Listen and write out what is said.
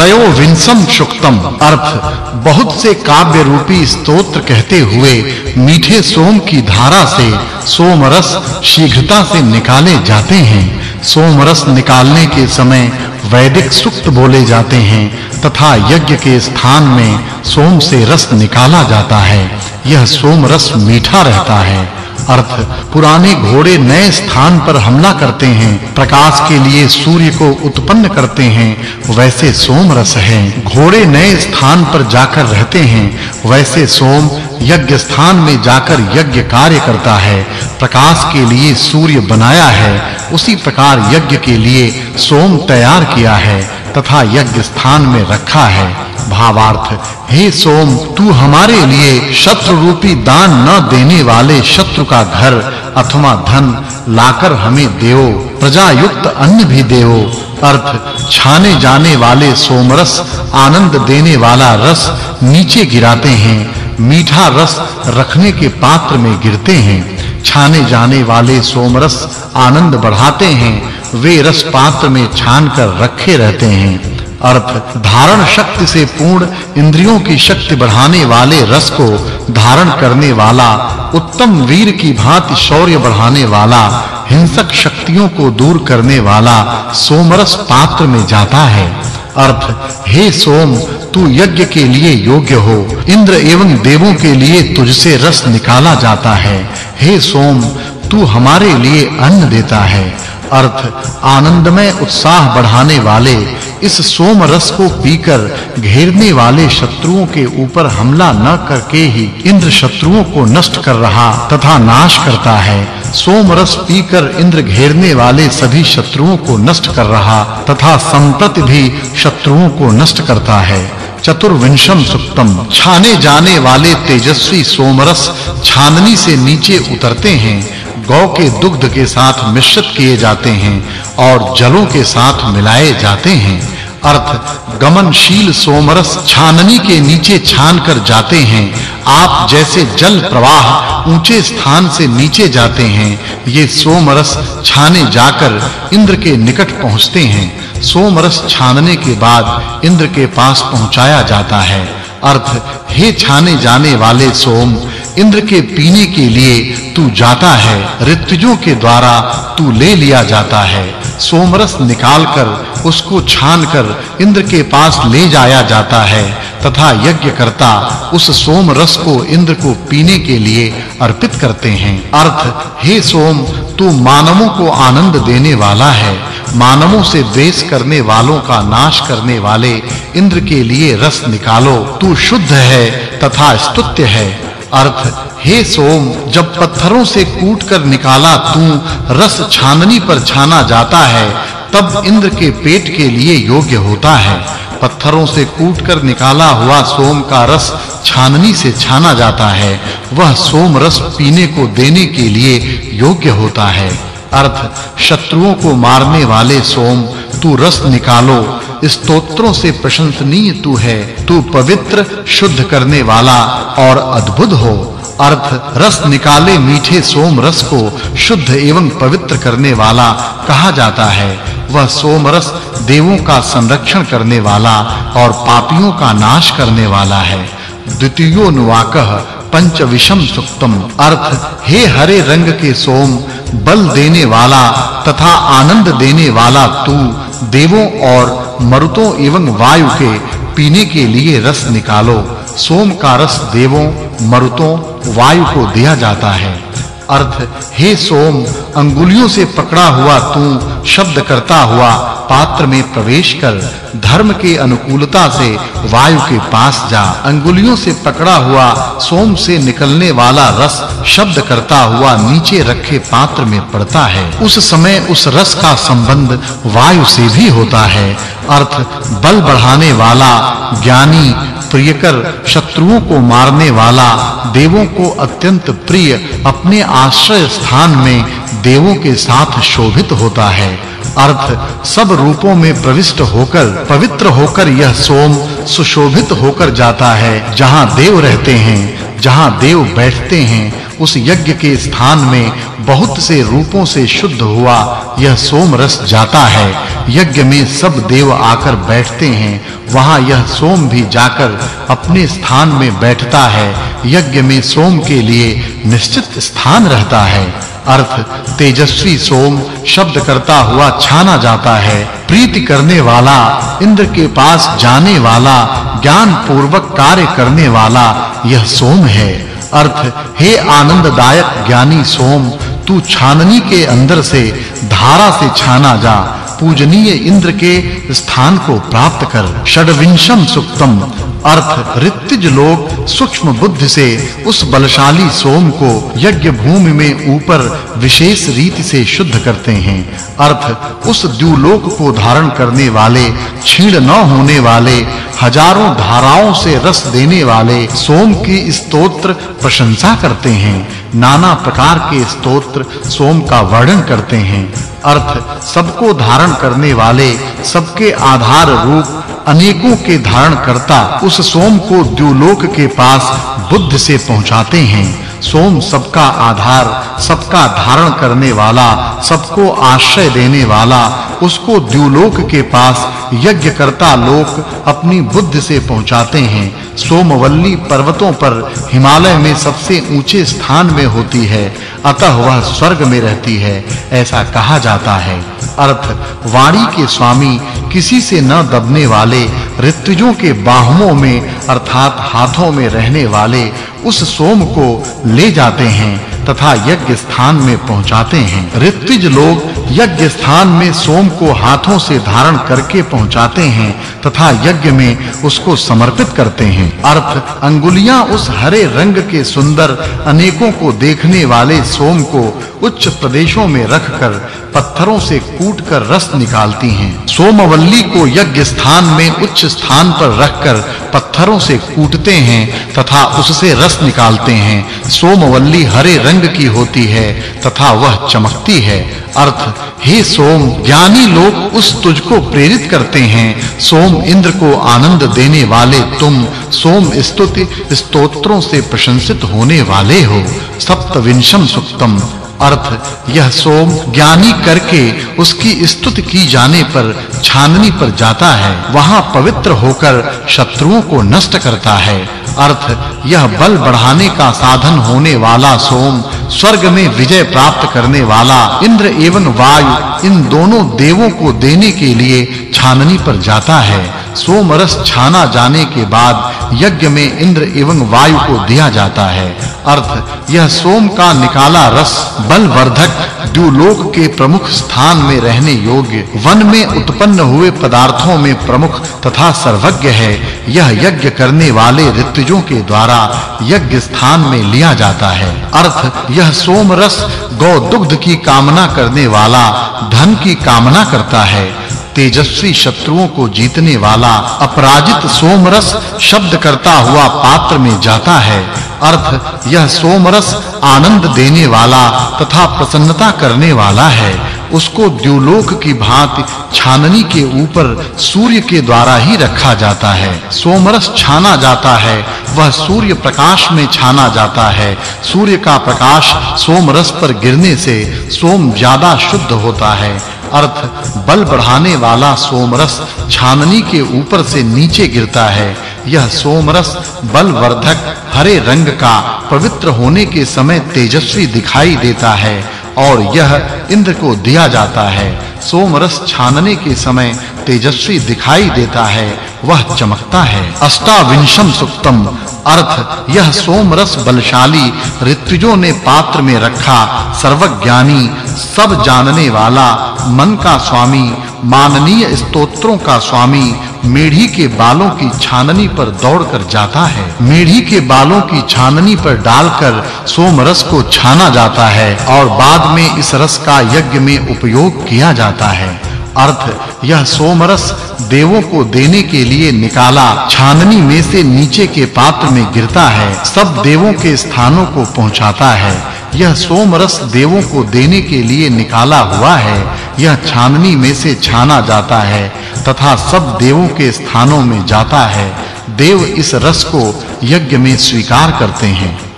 त्रयोविंशम शुक्तम। अर्थ, बहुत से काव्य रूपी स्तोत्र कहते हुए मीठे सोम की धारा से सोम रस शीघ्रता से निकाले जाते हैं। सोम रस निकालने के समय वैदिक सुक्त बोले जाते हैं तथा यज्ञ के स्थान में सोम से रस निकाला जाता है। यह सोम रस मीठा रहता है। अर्थ, पुराने घोड़े नए स्थान पर हमला करते हैं, प्रकाश के लिए सूर्य को उत्पन्न करते हैं, वैसे सोम रस है। घोड़े नए स्थान पर जाकर रहते हैं, वैसे सोम यज्ञ स्थान में जाकर यज्ञ कार्य करता है। प्रकाश के लिए सूर्य बनाया है, उसी प्रकार यज्ञ के लिए सोम तैयार किया है, तथा यज्ञ स्थान में रखा है। भावार्थ हे। सोम, तू हमारे लिए शत्रु रूपी दान न देने वाले शत्रु का घर, अथवा धन लाकर हमें देओ प्रजा युक्त अन्न भी देओ। अर्थ, छाने जाने वाले सोमरस आनंद देने वाला रस नीचे गिराते हैं, मीठा रस रखने के पात्र में गिरते हैं। छाने जाने वाले सोमरस आनंद बढ़ाते हैं, वे रस पात्र में छान कर रखे रहते हैं। अर्थ, धारण शक्ति से पूर्ण इंद्रियों की शक्ति बढ़ाने वाले रस को धारण करने वाला, उत्तम वीर की भांति शौर्य बढ़ाने वाला, हिंसक शक्तियों को दूर करने वाला सोमरस पात्र में जाता है। अर्थ, हे सोम, तू यज्ञ के लिए योग्य हो, इंद्र एवं देवों के लिए तुझसे रस निकाला जाता है। हे सोम, तू हमारे लिए अन्न देता है। अर्थ, आनंदमय उत्साह बढ़ाने वाले इस सोम रस को पीकर घेरने वाले शत्रुओं के ऊपर हमला न करके ही इंद्र शत्रुओं को नष्ट कर रहा तथा नाश करता है। सोम रस पीकर इंद्र घेरने वाले सभी शत्रुओं को नष्ट कर रहा तथा संतत भी शत्रुओं को नष्ट करता है। चतुर्विंशम सुक्तम छाने जाने वाले तेजस्वी सोमरस छाननी से नीचे उतरते हैं। गौ के दुग्ध के साथ मिश्रित किए जाते हैं और जलों के साथ मिलाए जाते हैं। अर्थ, गमनशील सोमरस छाननी के नीचे छान कर जाते हैं। आप जैसे जल प्रवाह ऊँचे स्थान से नीचे जाते हैं, ये सोमरस छाने जाकर इंद्र के निकट पहुँचते हैं। सोमरस छानने के बाद इंद्र के पास पहुँचाया जाता है। अर्थ, हे छाने जाने वाले सोम इंद्र के पीने के लिए तू जाता है ऋतुजों के द्वारा तू ले लिया जाता है। सोमरस निकालकर उसको छानकर इंद्र के पास ले जाया जाता है, तथा यज्ञ करता उस सोम रस को इंद्र को पीने के लिए अर्पित करते हैं। अर्थ, हे सोम, तू मानवों को आनंद देने वाला है। मानवों से द्वेष करने वालों का नाश करने वाले इंद्र के लिए रस निकालो। तू शुद्ध है तथा स्तुत्य है। अर्थ, हे सोम, जब पत्थरों से कूटकर निकाला तू, रस छाननी पर छाना जाता है, तब इंद्र के पेट के लिए योग्य होता है। पत्थरों से कूटकर निकाला हुआ सोम का रस छाननी से छाना जाता है। वह सोम रस पीने को देने के लिए योग्य होता है। अर्थ, शत्रुओं को मारने वाले सोम, तू रस निकालो स्तोत्रों से प्रशंसनीय तू है। तू पवित्र, शुद्ध करने वाला और अद्भुत हो। अर्थ, रस निकाले मीठे सोम रस को शुद्ध एवं पवित्र करने वाला कहा जाता है। वह सोम रस देवों का संरक्षण करने वाला और पापियों का नाश करने वाला है। द्वितीयो नुवाकह पंचविषम सुक्तम। अर्थ, हे हरे रंग के सोम, बल देने वाला तथा आनंद देने वाला तू, देवों और मरुतों एवं वायु के पीने के लिए रस निकालो। सोम का रस देवों, मरुतों, वायु को दिया जाता है। अर्थ, हे सोम, अंगुलियों से पकड़ा हुआ तू, शब्द करता हुआ पात्र में प्रवेश कर धर्म के अनुकूलता से वायु के पास जा, अंगुलियों से पकड़ा हुआ, सोम से निकलने वाला रस शब्द करता हुआ नीचे रखे पात्र में पड़ता है। उस समय उस रस का संबंध वायु से भी होता है। अर्थ, बल बढ़ाने वाला, ज्ञानी, प्रियकर, शत्रुओं को मारने वाला, देवों को अत्यंत प्रिय, अपने आश्रय स्थान में देवों के साथ शोभित होता है। अर्थ, सब रूपों में प्रविष्ट होकर, पवित्र होकर यह सोम सुशोभित होकर जाता है। जहाँ देव रहते हैं, जहाँ देव बैठते हैं, उस यज्ञ के स्थान में बहुत से रूपों से शुद्ध हुआ, यह सोम रस जाता है। यज्ञ में सब देव आकर बैठते हैं, वहाँ यह सोम भी जाकर अपने स्थान में बैठता है। यज्ञ में सोम के लिए निश्चित स्थान रहता है। अर्थ, तेजस्वी सोम शब्द करता हुआ छाना जाता है। प्रीति करने वाला, इंद्र के पास जाने वाला ज्ञान पूर्वक कार्य करने वाला, यह सोम है। अर्थ, हे आनंददायक ज्ञानी सोम, तू छाननी के अंदर से धारा से छाना जा। पूजनीय इंद्र के स्थान को प्राप्त कर। षडविंशम सुक्तम। अर्थ ऋतिज लोग सूक्ष्म बुद्धि से उस बलशाली सोम को यज्ञ भूमि में ऊपर विशेष रीति से शुद्ध करते हैं। अर्थ, उस द्युलोक को धारण करने वाले छीण न होने वाले, हज़ारों धाराओं से रस देने वाले सोम की स्तोत्र प्रशंसा करते हैं। नाना प्रकार के स्तोत्र सोम का वर्णन करते हैं। अर्थ, सबको धारण करने वाले, सबके आधार रूप अनेकों के धारण करता उस सोम को द्युलोक के पास बुद्ध से पहुंचाते हैं। सोम सबका आधार, सबका धारण करने वाला, सबको आश्रय देने वाला उसको द्युलोक के पास यज्ञ करता लोक अपनी बुद्धि से पहुंचाते हैं। सोमवल्ली पर्वतों पर हिमालय में सबसे ऊँचे स्थान में होती है, अतः वह स्वर्ग में रहती है, ऐसा कहा जाता है। अर्थ, वाणी के स्वामी किसी से न दबने वाले ऋतुजों के बाहुओं में, अर्थात हाथों में रहने वाले, उस सोम को ले जाते हैं, तथा यज्ञ स्थान में पहुंचाते हैं। ऋत्विज लोग यज्ञ स्थान में सोम को हाथों से धारण करके पहुंचाते हैं तथा यज्ञ में उसको समर्पित करते हैं। अर्थ, अंगुलियाँ उस हरे रंग के सुंदर अनेकों को देखने वाले सोम को उच्च प्रदेशों में रखकर पत्थरों से कूटकर रस निकालती हैं। सोमवल्ली को यज्ञ स्थान में उच्च स्थान पर रखकर पत्थरों से कूटते हैं तथा उससे रस निकालते हैं। सोमवल्ली हरे रंग की होती है तथा वह चमकती है। अर्थ, हे सोम, ज्ञानी लोग उस तुझको प्रेरित करते हैं। सोम, इंद्र को आनंद देने वाले तुम। सोम, स्तुति, स्तोत्रों से प्रशंसित होने वाले हो। सप्तविंशम सुक्तम। अर्थ, यह सोम ज्ञानी करके उसकी स्तुति की जाने पर छाननी पर जाता है। वहाँ पवित्र होकर शत्रुओं को नष्ट करता है। अर्थ, यह बल बढ़ाने का साधन होने वाला सोम, स्वर्ग में विजय प्राप्त करने वाला इंद्र एवं वायु इन दोनों देवों को देने के लिए छाननी पर जाता है। सोम रस छाना जाने के बाद यज्ञ में इंद्र एवं वायु को दिया जाता है। अर्थ, यह सोम का निकाला रस बल वर्धक द्युलोक के प्रमुख स्थान में रहने योग्य वन में उत्पन्न हुए पदार्थों में प्रमुख तथा सर्वज्ञ है। यह यज्ञ करने वाले ऋतुजों के द्वारा यज्ञ स्थान में लिया जाता है। अर्थ, यह सोम रस गौ दुग्ध की कामना करने वाला धन की कामना करता है। तेजस्वी शत्रुओं को जीतने वाला अपराजित सोमरस शब्द करता हुआ पात्र में जाता है। अर्थ, यह सोमरस आनंद देने वाला तथा प्रसन्नता करने वाला है। उसको द्युलोक की भांति छाननी के ऊपर सूर्य के द्वारा ही रखा जाता है। सोमरस छाना जाता है, वह सूर्य प्रकाश में छाना जाता है। सूर्य का प्रकाश सोमरस पर गिरने से सोम ज़्यादा शुद्ध होता है। अर्थ, बल बढ़ाने वाला सोमरस छाननी के ऊपर से नीचे गिरता है। यह सोमरस बल वर्धक हरे रंग का पवित्र होने के समय तेजस्वी दिखाई देता है और यह इंद्र को दिया जाता है। सोमरस छानने के समय तेजस्वी दिखाई देता है। वह चमकता है। अष्टाविंशम सुक्तम अर्थ, यह सोमरस बलशाली ऋतुजों ने पात्र में रखा, सर्वज्ञानी, सब जानने वाला, मन का स्वामी, माननीय स्तोत्रों का स्वामी, मेढ़ी के बालों की छाननी पर दौड़कर जाता है। मेढ़ी के बालों की छाननी पर डालकर सोम रस को छाना जाता है और बाद में इस रस का यज्ञ में उपयोग किया जाता है। अर्थ यह सोमरस देवों को देने के लिए निकाला। छाननी में से नीचे के पात्र में गिरता है। सब देवों के स्थानों को पहुंचाता है। यह सोमरस देवों को देने के लिए निकाला हुआ है। यह छाननी में से छाना जाता है तथा सब देवों के स्थानों में जाता है। देव इस रस को यज्ञ में स्वीकार करते हैं।